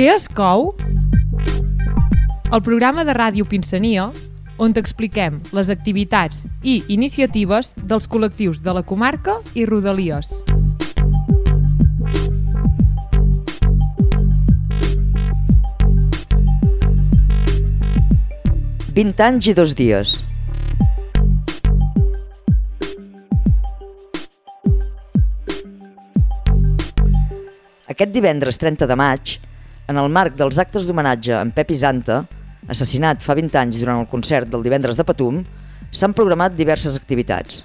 Què es cou? El programa de ràdio Pinsania, on t'expliquem les activitats i iniciatives dels col·lectius de la comarca i Rodalies. Vint anys i dos dies. Aquest divendres 30 de maig, en el marc dels actes d'homenatge en Pep Isanta, assassinat fa 20 anys durant el concert del divendres de Patum, s'han programat diverses activitats.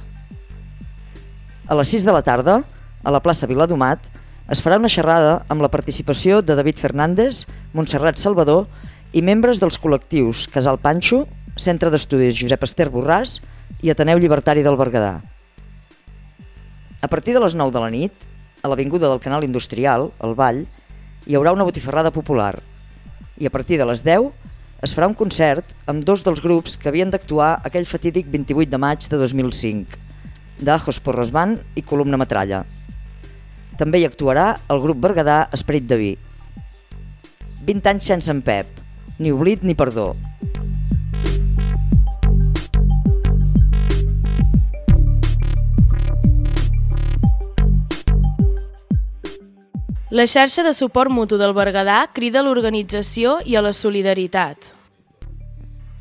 A les 6 de la tarda, a la plaça Viladomat, es farà una xerrada amb la participació de David Fernández, Montserrat Salvador i membres dels col·lectius Casal Panxo, Centre d'Estudis Josep Ester Borràs i Ateneu Llibertari del Berguedà. A partir de les 9 de la nit, a l'Avinguda del Canal Industrial, al Vall, hi haurà una botifarrada popular. I a partir de les 10 es farà un concert amb dos dels grups que havien d'actuar aquell fatídic 28 de maig de 2005, d'Ajos Porros Band i Columna Metralla. També hi actuarà el grup berguedà Esperit de Vi. 20 anys sense en Pep, ni oblit ni perdó. La xarxa de suport mutu del Berguedà crida a l'organització i a la solidaritat.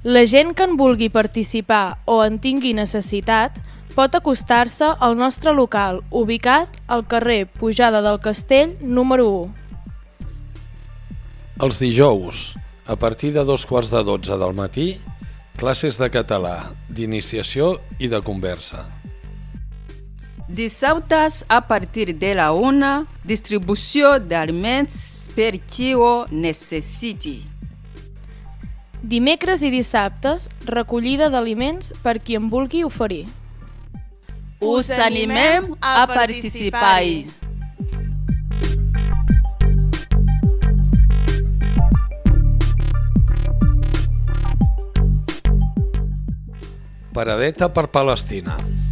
La gent que en vulgui participar o en tingui necessitat pot acostar-se al nostre local, ubicat al carrer Pujada del Castell, número 1. Els dijous, a partir de dos quarts de dotze del matí, classes de català, d'iniciació i de conversa. Dissabtes, a partir de la una, distribució d'aliments per qui ho necessiti. Dimecres i dissabtes, recollida d'aliments per qui en vulgui oferir. Us animem a participar-hi. Paradeta per Palestina.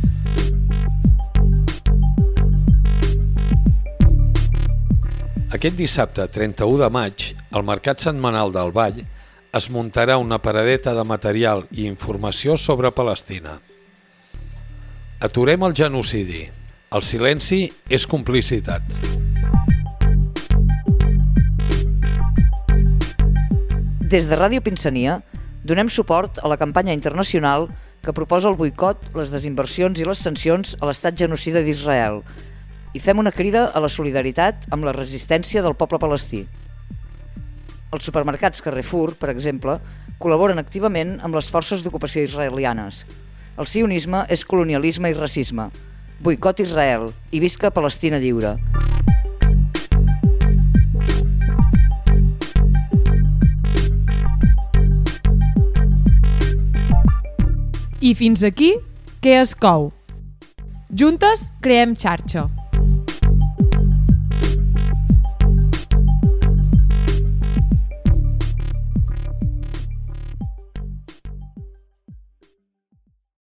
Aquest dissabte, 31 de maig, al Mercat Setmanal del Vall es muntarà una paradeta de material i informació sobre Palestina. Aturem el genocidi. El silenci és complicitat. Des de Ràdio Pinsania donem suport a la campanya internacional que proposa el boicot, les desinversions i les sancions a l'estat genocida d'Israel i fem una crida a la solidaritat amb la resistència del poble palestí. Els supermercats Carrefour, per exemple, col·laboren activament amb les forces d'ocupació israelianes. El sionisme és colonialisme i racisme. Boicot Israel i visca Palestina lliure. I fins aquí, què es cou? Juntes creem xarxa.